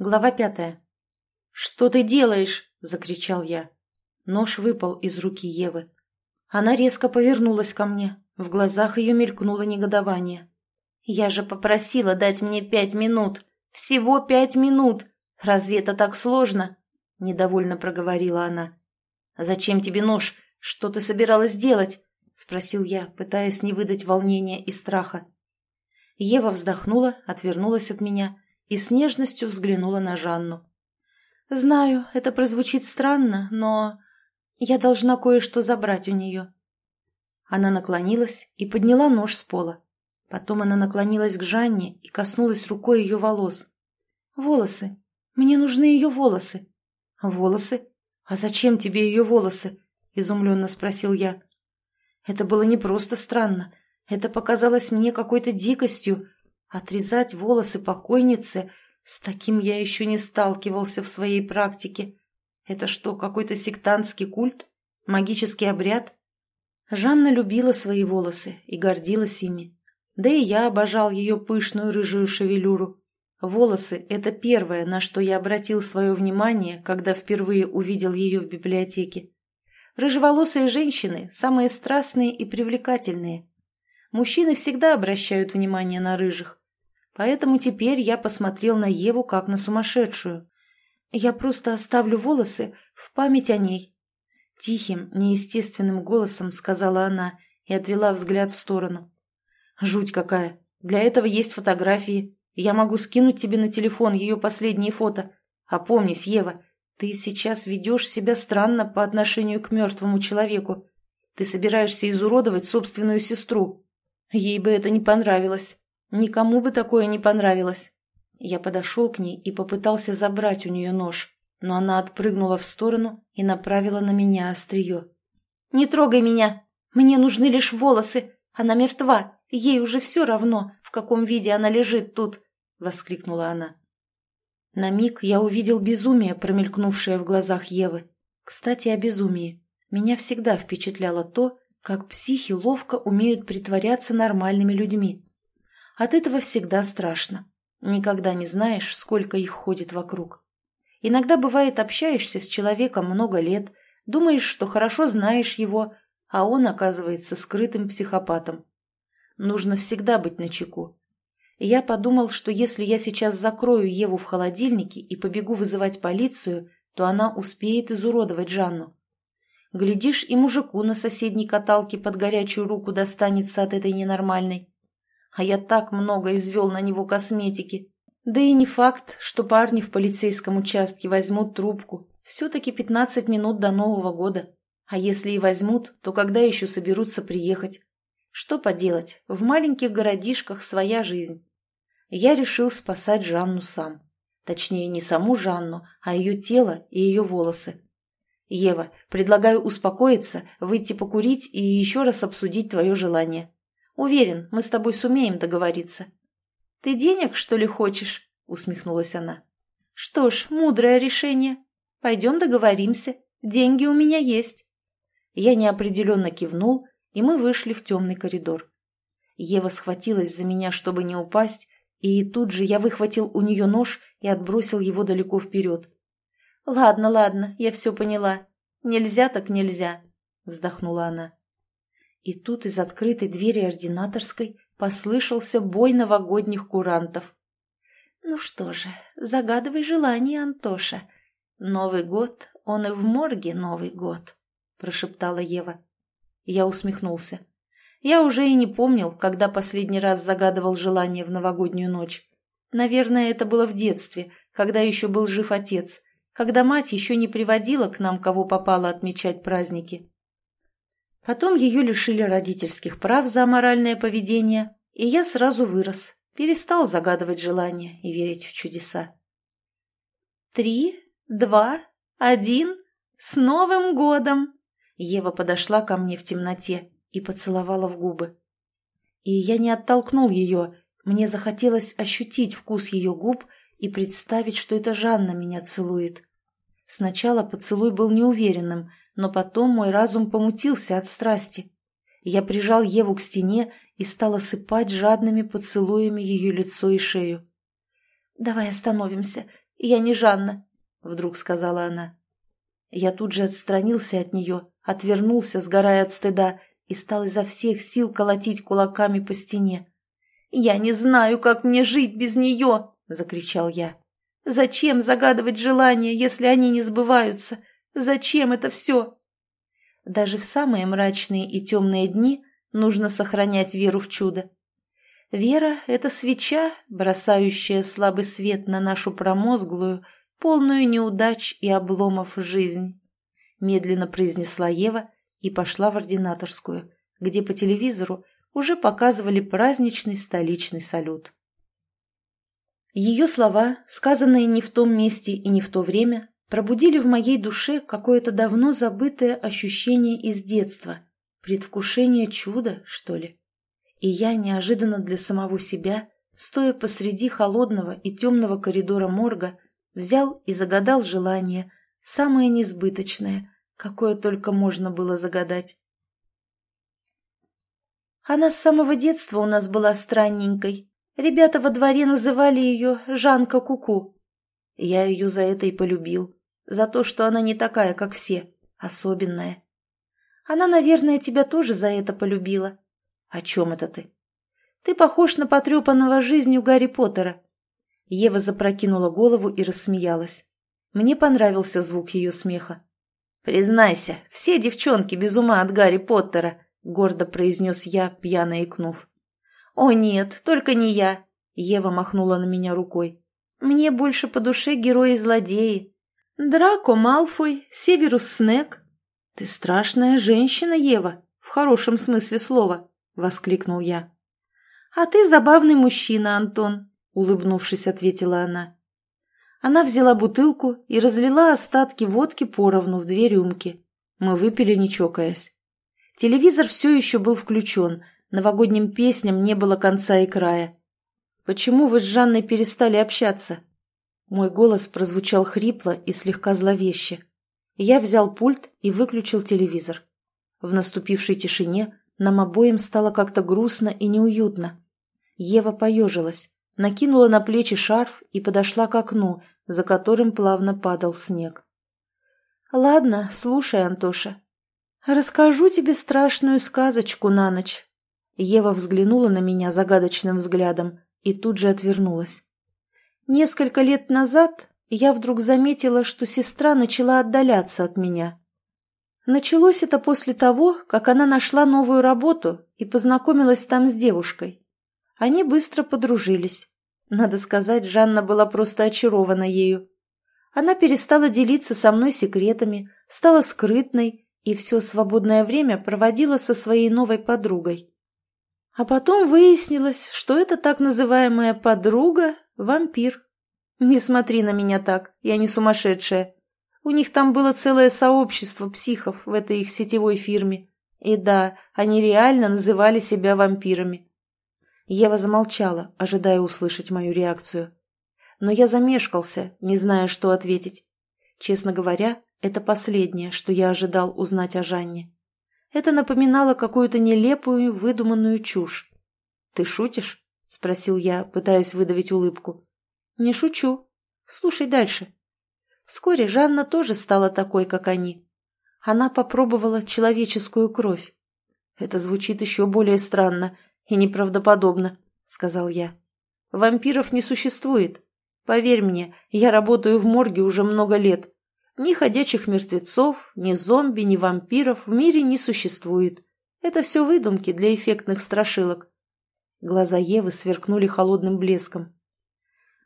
Глава пятая. «Что ты делаешь?» – закричал я. Нож выпал из руки Евы. Она резко повернулась ко мне. В глазах ее мелькнуло негодование. «Я же попросила дать мне пять минут. Всего пять минут. Разве это так сложно?» – недовольно проговорила она. «Зачем тебе нож? Что ты собиралась делать?» – спросил я, пытаясь не выдать волнения и страха. Ева вздохнула, отвернулась от меня и с нежностью взглянула на Жанну. «Знаю, это прозвучит странно, но я должна кое-что забрать у нее». Она наклонилась и подняла нож с пола. Потом она наклонилась к Жанне и коснулась рукой ее волос. «Волосы. Мне нужны ее волосы». «Волосы? А зачем тебе ее волосы?» – изумленно спросил я. Это было не просто странно. Это показалось мне какой-то дикостью, Отрезать волосы покойницы, с таким я еще не сталкивался в своей практике. Это что, какой-то сектантский культ? Магический обряд? Жанна любила свои волосы и гордилась ими. Да и я обожал ее пышную рыжую шевелюру. Волосы – это первое, на что я обратил свое внимание, когда впервые увидел ее в библиотеке. Рыжеволосые женщины – самые страстные и привлекательные. Мужчины всегда обращают внимание на рыжих. Поэтому теперь я посмотрел на Еву как на сумасшедшую. Я просто оставлю волосы в память о ней. Тихим, неестественным голосом сказала она и отвела взгляд в сторону. Жуть какая. Для этого есть фотографии. Я могу скинуть тебе на телефон ее последние фото. Опомнись, Ева, ты сейчас ведешь себя странно по отношению к мертвому человеку. Ты собираешься изуродовать собственную сестру. Ей бы это не понравилось. Никому бы такое не понравилось. Я подошел к ней и попытался забрать у нее нож, но она отпрыгнула в сторону и направила на меня острие. «Не трогай меня! Мне нужны лишь волосы! Она мертва! Ей уже все равно, в каком виде она лежит тут!» — воскликнула она. На миг я увидел безумие, промелькнувшее в глазах Евы. Кстати, о безумии. Меня всегда впечатляло то, как психи ловко умеют притворяться нормальными людьми. От этого всегда страшно. Никогда не знаешь, сколько их ходит вокруг. Иногда бывает, общаешься с человеком много лет, думаешь, что хорошо знаешь его, а он оказывается скрытым психопатом. Нужно всегда быть начеку. Я подумал, что если я сейчас закрою Еву в холодильнике и побегу вызывать полицию, то она успеет изуродовать Жанну. Глядишь, и мужику на соседней каталке под горячую руку достанется от этой ненормальной а я так много извел на него косметики. Да и не факт, что парни в полицейском участке возьмут трубку. Все-таки 15 минут до Нового года. А если и возьмут, то когда еще соберутся приехать? Что поделать, в маленьких городишках своя жизнь. Я решил спасать Жанну сам. Точнее, не саму Жанну, а ее тело и ее волосы. Ева, предлагаю успокоиться, выйти покурить и еще раз обсудить твое желание. Уверен, мы с тобой сумеем договориться». «Ты денег, что ли, хочешь?» — усмехнулась она. «Что ж, мудрое решение. Пойдем договоримся. Деньги у меня есть». Я неопределенно кивнул, и мы вышли в темный коридор. Ева схватилась за меня, чтобы не упасть, и тут же я выхватил у нее нож и отбросил его далеко вперед. «Ладно, ладно, я все поняла. Нельзя так нельзя», — вздохнула она. И тут из открытой двери ординаторской послышался бой новогодних курантов. «Ну что же, загадывай желание, Антоша. Новый год, он и в морге Новый год», — прошептала Ева. Я усмехнулся. Я уже и не помнил, когда последний раз загадывал желание в новогоднюю ночь. Наверное, это было в детстве, когда еще был жив отец, когда мать еще не приводила к нам, кого попало отмечать праздники. Потом ее лишили родительских прав за аморальное поведение, и я сразу вырос, перестал загадывать желания и верить в чудеса. «Три, два, один, с Новым годом!» Ева подошла ко мне в темноте и поцеловала в губы. И я не оттолкнул ее, мне захотелось ощутить вкус ее губ и представить, что это Жанна меня целует. Сначала поцелуй был неуверенным, но потом мой разум помутился от страсти. Я прижал Еву к стене и стал осыпать жадными поцелуями ее лицо и шею. «Давай остановимся. Я не Жанна», — вдруг сказала она. Я тут же отстранился от нее, отвернулся, сгорая от стыда, и стал изо всех сил колотить кулаками по стене. «Я не знаю, как мне жить без нее!» — закричал я. «Зачем загадывать желания, если они не сбываются? Зачем это все?» Даже в самые мрачные и темные дни нужно сохранять веру в чудо. Вера — это свеча, бросающая слабый свет на нашу промозглую, полную неудач и обломов жизнь. Медленно произнесла Ева и пошла в ординаторскую, где по телевизору уже показывали праздничный столичный салют. Ее слова, сказанные не в том месте и не в то время, пробудили в моей душе какое-то давно забытое ощущение из детства, предвкушение чуда, что ли. И я неожиданно для самого себя, стоя посреди холодного и темного коридора морга, взял и загадал желание, самое несбыточное, какое только можно было загадать. Она с самого детства у нас была странненькой. Ребята во дворе называли ее Жанка Куку. Я ее за это и полюбил. За то, что она не такая, как все. Особенная. Она, наверное, тебя тоже за это полюбила. О чем это ты? Ты похож на потрепанного жизнью Гарри Поттера. Ева запрокинула голову и рассмеялась. Мне понравился звук ее смеха. «Признайся, все девчонки без ума от Гарри Поттера», — гордо произнес я, пьяно икнув. «О нет, только не я!» — Ева махнула на меня рукой. «Мне больше по душе герои-злодеи. Драко Малфой, Северус Снег». «Ты страшная женщина, Ева, в хорошем смысле слова», — воскликнул я. «А ты забавный мужчина, Антон», — улыбнувшись, ответила она. Она взяла бутылку и разлила остатки водки поровну в две рюмки. Мы выпили, не чокаясь. Телевизор все еще был включен, новогодним песням не было конца и края. «Почему вы с Жанной перестали общаться?» Мой голос прозвучал хрипло и слегка зловеще. Я взял пульт и выключил телевизор. В наступившей тишине нам обоим стало как-то грустно и неуютно. Ева поежилась, накинула на плечи шарф и подошла к окну, за которым плавно падал снег. «Ладно, слушай, Антоша, «Расскажу тебе страшную сказочку на ночь». Ева взглянула на меня загадочным взглядом и тут же отвернулась. Несколько лет назад я вдруг заметила, что сестра начала отдаляться от меня. Началось это после того, как она нашла новую работу и познакомилась там с девушкой. Они быстро подружились. Надо сказать, Жанна была просто очарована ею. Она перестала делиться со мной секретами, стала скрытной и все свободное время проводила со своей новой подругой. А потом выяснилось, что это так называемая подруга – вампир. Не смотри на меня так, я не сумасшедшая. У них там было целое сообщество психов в этой их сетевой фирме. И да, они реально называли себя вампирами. Ева замолчала, ожидая услышать мою реакцию. Но я замешкался, не зная, что ответить. Честно говоря, это последнее, что я ожидал узнать о Жанне. Это напоминало какую-то нелепую, выдуманную чушь. «Ты шутишь?» – спросил я, пытаясь выдавить улыбку. «Не шучу. Слушай дальше». Вскоре Жанна тоже стала такой, как они. Она попробовала человеческую кровь. «Это звучит еще более странно и неправдоподобно», — сказал я. «Вампиров не существует. Поверь мне, я работаю в морге уже много лет. Ни ходячих мертвецов, ни зомби, ни вампиров в мире не существует. Это все выдумки для эффектных страшилок. Глаза Евы сверкнули холодным блеском.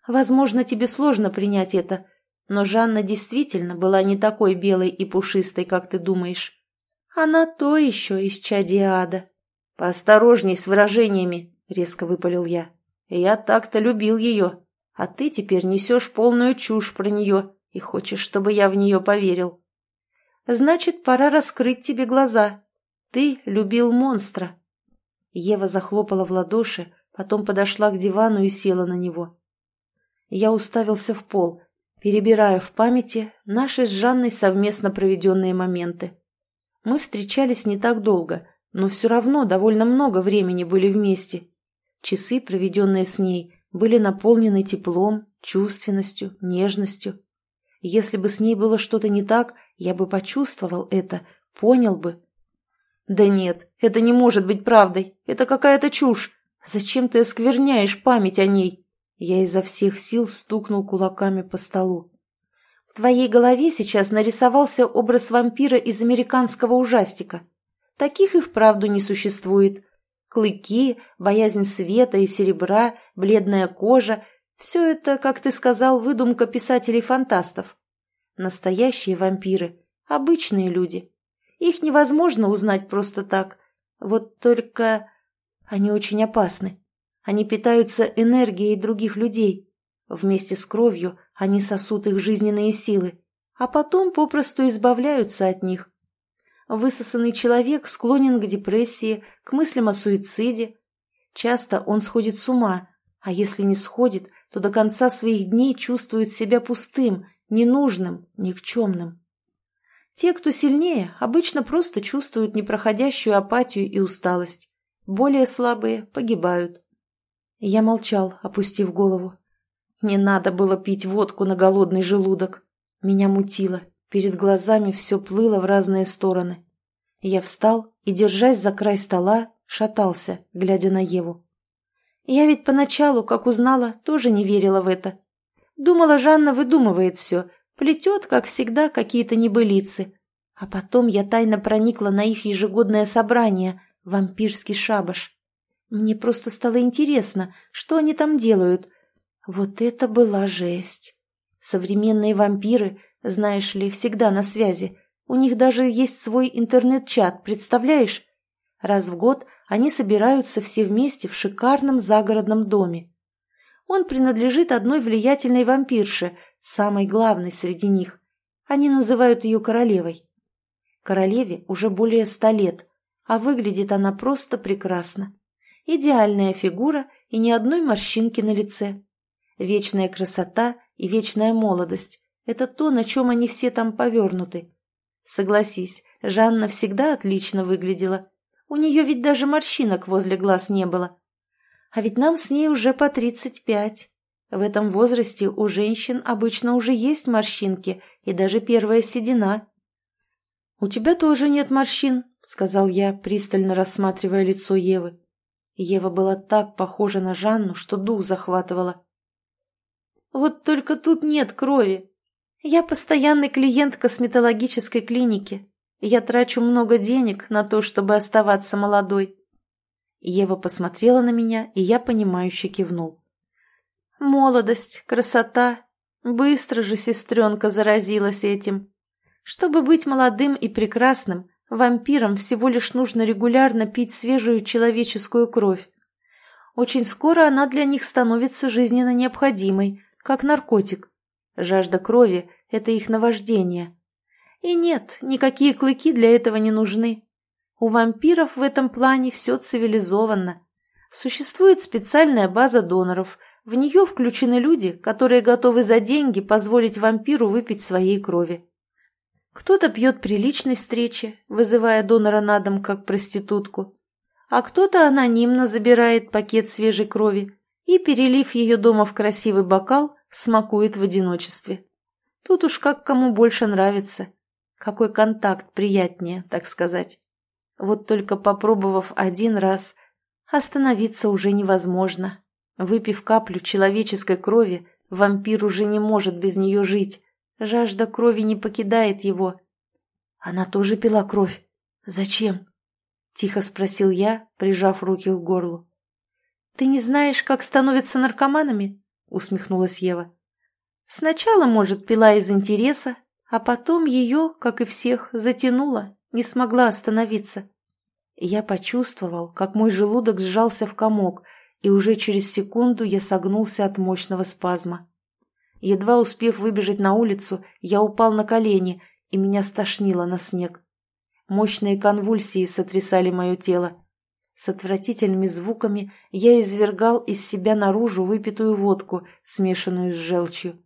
Возможно, тебе сложно принять это, но Жанна действительно была не такой белой и пушистой, как ты думаешь. Она то еще из чадиада. Поосторожней с выражениями, резко выпалил я. Я так-то любил ее, а ты теперь несешь полную чушь про нее и хочешь, чтобы я в нее поверил. Значит, пора раскрыть тебе глаза. Ты любил монстра. Ева захлопала в ладоши, потом подошла к дивану и села на него. Я уставился в пол, перебирая в памяти наши с Жанной совместно проведенные моменты. Мы встречались не так долго, но все равно довольно много времени были вместе. Часы, проведенные с ней, были наполнены теплом, чувственностью, нежностью. Если бы с ней было что-то не так, я бы почувствовал это, понял бы. Да нет, это не может быть правдой. Это какая-то чушь. Зачем ты оскверняешь память о ней? Я изо всех сил стукнул кулаками по столу. В твоей голове сейчас нарисовался образ вампира из американского ужастика. Таких и вправду не существует. Клыки, боязнь света и серебра, бледная кожа – все это, как ты сказал, выдумка писателей-фантастов. Настоящие вампиры – обычные люди. Их невозможно узнать просто так. Вот только они очень опасны. Они питаются энергией других людей. Вместе с кровью они сосут их жизненные силы, а потом попросту избавляются от них. Высосанный человек склонен к депрессии, к мыслям о суициде. Часто он сходит с ума, а если не сходит, то до конца своих дней чувствует себя пустым, ненужным, никчемным. Те, кто сильнее, обычно просто чувствуют непроходящую апатию и усталость. Более слабые погибают. Я молчал, опустив голову. Не надо было пить водку на голодный желудок. Меня мутило. Перед глазами все плыло в разные стороны. Я встал и, держась за край стола, шатался, глядя на Еву. Я ведь поначалу, как узнала, тоже не верила в это. Думала, Жанна выдумывает все, плетет, как всегда, какие-то небылицы. А потом я тайно проникла на их ежегодное собрание, вампирский шабаш. Мне просто стало интересно, что они там делают, вот это была жесть. Современные вампиры, знаешь ли, всегда на связи. У них даже есть свой интернет-чат, представляешь? Раз в год они собираются все вместе в шикарном загородном доме. Он принадлежит одной влиятельной вампирше, самой главной среди них. Они называют ее королевой. Королеве уже более ста лет, а выглядит она просто прекрасно. Идеальная фигура и ни одной морщинки на лице. Вечная красота и вечная молодость – это то, на чем они все там повернуты. Согласись, Жанна всегда отлично выглядела. У нее ведь даже морщинок возле глаз не было. А ведь нам с ней уже по тридцать пять. В этом возрасте у женщин обычно уже есть морщинки и даже первая седина. «У тебя тоже нет морщин», — сказал я, пристально рассматривая лицо Евы. Ева была так похожа на Жанну, что дух захватывала. Вот только тут нет крови. Я постоянный клиент косметологической клиники. Я трачу много денег на то, чтобы оставаться молодой. Ева посмотрела на меня, и я понимающе кивнул. Молодость, красота. Быстро же сестренка заразилась этим. Чтобы быть молодым и прекрасным, вампирам всего лишь нужно регулярно пить свежую человеческую кровь. Очень скоро она для них становится жизненно необходимой, как наркотик. Жажда крови – это их наваждение. И нет, никакие клыки для этого не нужны. У вампиров в этом плане все цивилизованно. Существует специальная база доноров. В нее включены люди, которые готовы за деньги позволить вампиру выпить своей крови. Кто-то пьет при личной встрече, вызывая донора на дом как проститутку, а кто-то анонимно забирает пакет свежей крови и, перелив ее дома в красивый бокал, смакует в одиночестве. Тут уж как кому больше нравится. Какой контакт приятнее, так сказать. Вот только попробовав один раз, остановиться уже невозможно. Выпив каплю человеческой крови, вампир уже не может без нее жить. Жажда крови не покидает его. Она тоже пила кровь. Зачем? Тихо спросил я, прижав руки к горлу. «Ты не знаешь, как становятся наркоманами?» — усмехнулась Ева. «Сначала, может, пила из интереса, а потом ее, как и всех, затянула, не смогла остановиться. Я почувствовал, как мой желудок сжался в комок, и уже через секунду я согнулся от мощного спазма. Едва успев выбежать на улицу, я упал на колени, и меня стошнило на снег. Мощные конвульсии сотрясали мое тело. С отвратительными звуками я извергал из себя наружу выпитую водку, смешанную с желчью.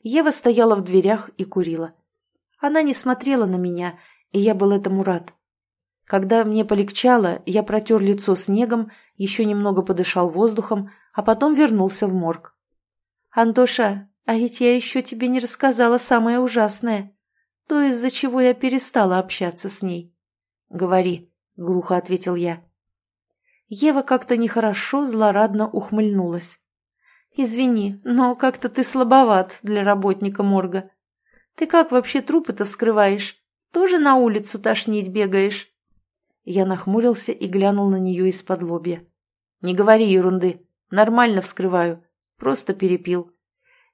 Ева стояла в дверях и курила. Она не смотрела на меня, и я был этому рад. Когда мне полегчало, я протер лицо снегом, еще немного подышал воздухом, а потом вернулся в морг. «Антоша, а ведь я еще тебе не рассказала самое ужасное, то, из-за чего я перестала общаться с ней». «Говори», — глухо ответил я. Ева как-то нехорошо, злорадно ухмыльнулась. «Извини, но как-то ты слабоват для работника морга. Ты как вообще трупы-то вскрываешь? Тоже на улицу тошнить бегаешь?» Я нахмурился и глянул на нее из-под лобья. «Не говори ерунды. Нормально вскрываю. Просто перепил.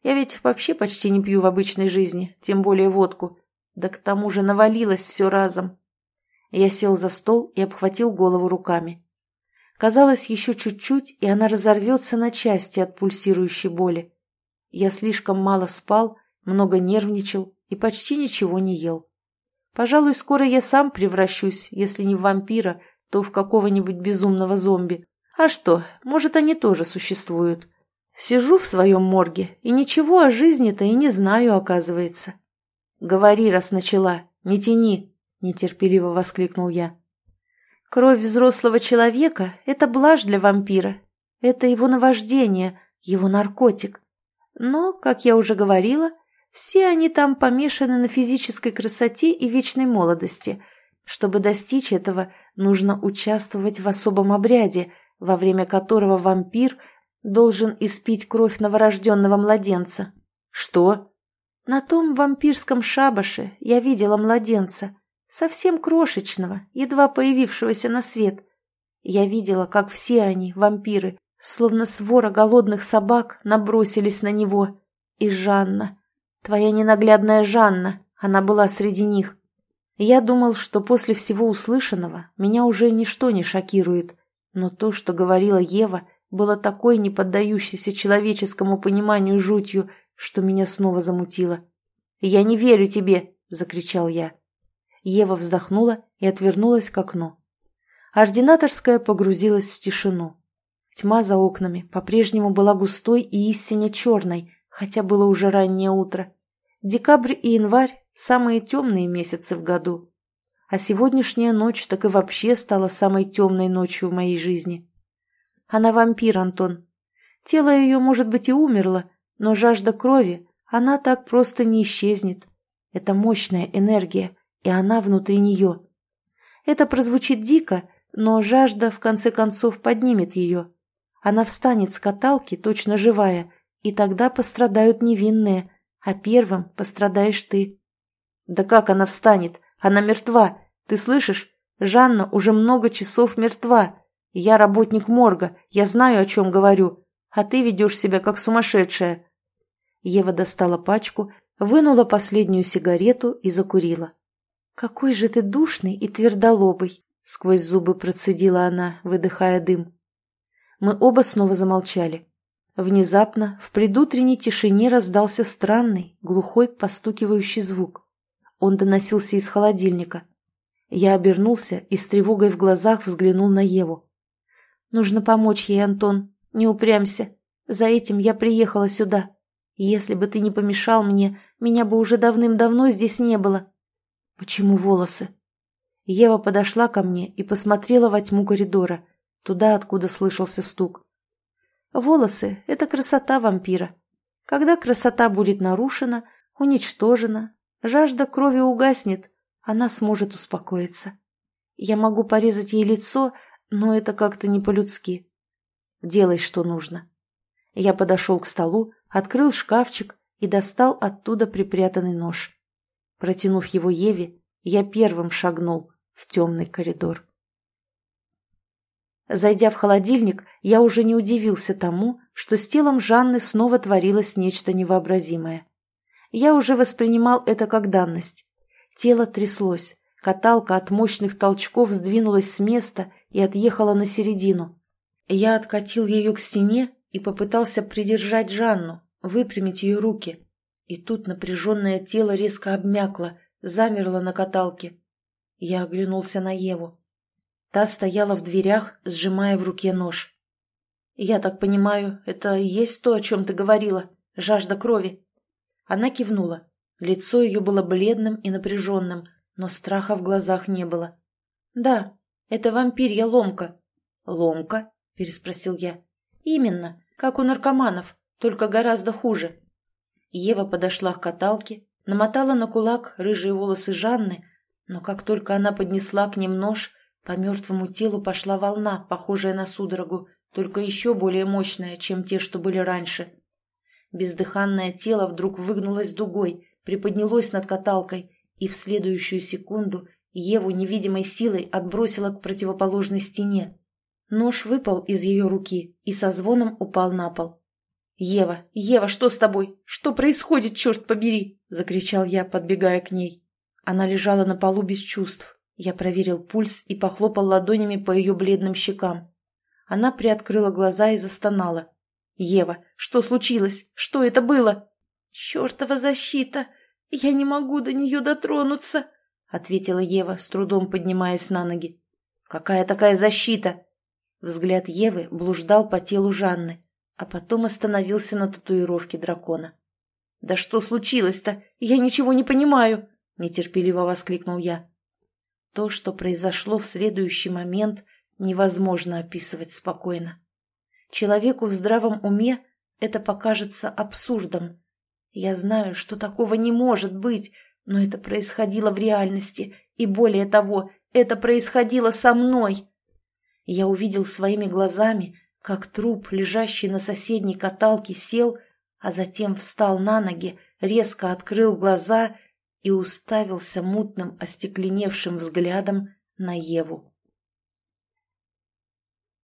Я ведь вообще почти не пью в обычной жизни, тем более водку. Да к тому же навалилось все разом». Я сел за стол и обхватил голову руками. Казалось, еще чуть-чуть, и она разорвется на части от пульсирующей боли. Я слишком мало спал, много нервничал и почти ничего не ел. Пожалуй, скоро я сам превращусь, если не в вампира, то в какого-нибудь безумного зомби. А что, может, они тоже существуют. Сижу в своем морге и ничего о жизни-то и не знаю, оказывается. «Говори, раз начала, не тяни!» – нетерпеливо воскликнул я. Кровь взрослого человека – это блажь для вампира. Это его наваждение, его наркотик. Но, как я уже говорила, все они там помешаны на физической красоте и вечной молодости. Чтобы достичь этого, нужно участвовать в особом обряде, во время которого вампир должен испить кровь новорожденного младенца. Что? На том вампирском шабаше я видела младенца – Совсем крошечного, едва появившегося на свет. Я видела, как все они, вампиры, словно свора голодных собак, набросились на него. И Жанна, твоя ненаглядная Жанна, она была среди них. Я думал, что после всего услышанного меня уже ничто не шокирует, но то, что говорила Ева, было такой неподдающейся человеческому пониманию жутью, что меня снова замутило. «Я не верю тебе!» — закричал я. Ева вздохнула и отвернулась к окну. Ординаторская погрузилась в тишину. Тьма за окнами по-прежнему была густой и истинно черной, хотя было уже раннее утро. Декабрь и январь – самые темные месяцы в году. А сегодняшняя ночь так и вообще стала самой темной ночью в моей жизни. Она вампир, Антон. Тело ее, может быть, и умерло, но жажда крови, она так просто не исчезнет. Это мощная энергия, и она внутри нее. Это прозвучит дико, но жажда в конце концов поднимет ее. Она встанет с каталки, точно живая, и тогда пострадают невинные, а первым пострадаешь ты. Да как она встанет? Она мертва. Ты слышишь? Жанна уже много часов мертва. Я работник морга, я знаю, о чем говорю. А ты ведешь себя как сумасшедшая. Ева достала пачку, вынула последнюю сигарету и закурила. «Какой же ты душный и твердолобый!» — сквозь зубы процедила она, выдыхая дым. Мы оба снова замолчали. Внезапно в предутренней тишине раздался странный, глухой, постукивающий звук. Он доносился из холодильника. Я обернулся и с тревогой в глазах взглянул на Еву. «Нужно помочь ей, Антон. Не упрямься. За этим я приехала сюда. Если бы ты не помешал мне, меня бы уже давным-давно здесь не было». «Почему волосы?» Ева подошла ко мне и посмотрела во тьму коридора, туда, откуда слышался стук. «Волосы — это красота вампира. Когда красота будет нарушена, уничтожена, жажда крови угаснет, она сможет успокоиться. Я могу порезать ей лицо, но это как-то не по-людски. Делай, что нужно». Я подошел к столу, открыл шкафчик и достал оттуда припрятанный нож. Протянув его Еве, я первым шагнул в темный коридор. Зайдя в холодильник, я уже не удивился тому, что с телом Жанны снова творилось нечто невообразимое. Я уже воспринимал это как данность. Тело тряслось, каталка от мощных толчков сдвинулась с места и отъехала на середину. Я откатил ее к стене и попытался придержать Жанну, выпрямить ее руки. И тут напряженное тело резко обмякло, замерло на каталке. Я оглянулся на Еву. Та стояла в дверях, сжимая в руке нож. «Я так понимаю, это и есть то, о чем ты говорила? Жажда крови?» Она кивнула. Лицо ее было бледным и напряженным, но страха в глазах не было. «Да, это вампирья ломка». «Ломка?» – переспросил я. «Именно, как у наркоманов, только гораздо хуже». Ева подошла к каталке, намотала на кулак рыжие волосы Жанны, но как только она поднесла к ним нож, по мертвому телу пошла волна, похожая на судорогу, только еще более мощная, чем те, что были раньше. Бездыханное тело вдруг выгнулось дугой, приподнялось над каталкой, и в следующую секунду Еву невидимой силой отбросило к противоположной стене. Нож выпал из ее руки и со звоном упал на пол. «Ева, Ева, что с тобой? Что происходит, черт побери?» – закричал я, подбегая к ней. Она лежала на полу без чувств. Я проверил пульс и похлопал ладонями по ее бледным щекам. Она приоткрыла глаза и застонала. «Ева, что случилось? Что это было?» «Чертова защита! Я не могу до нее дотронуться!» — ответила Ева, с трудом поднимаясь на ноги. «Какая такая защита?» Взгляд Евы блуждал по телу Жанны, а потом остановился на татуировке дракона. «Да что случилось-то? Я ничего не понимаю!» — нетерпеливо воскликнул я. То, что произошло в следующий момент, невозможно описывать спокойно. Человеку в здравом уме это покажется абсурдом. Я знаю, что такого не может быть, но это происходило в реальности, и более того, это происходило со мной. Я увидел своими глазами, как труп, лежащий на соседней каталке, сел, а затем встал на ноги, резко открыл глаза и уставился мутным остекленевшим взглядом на Еву.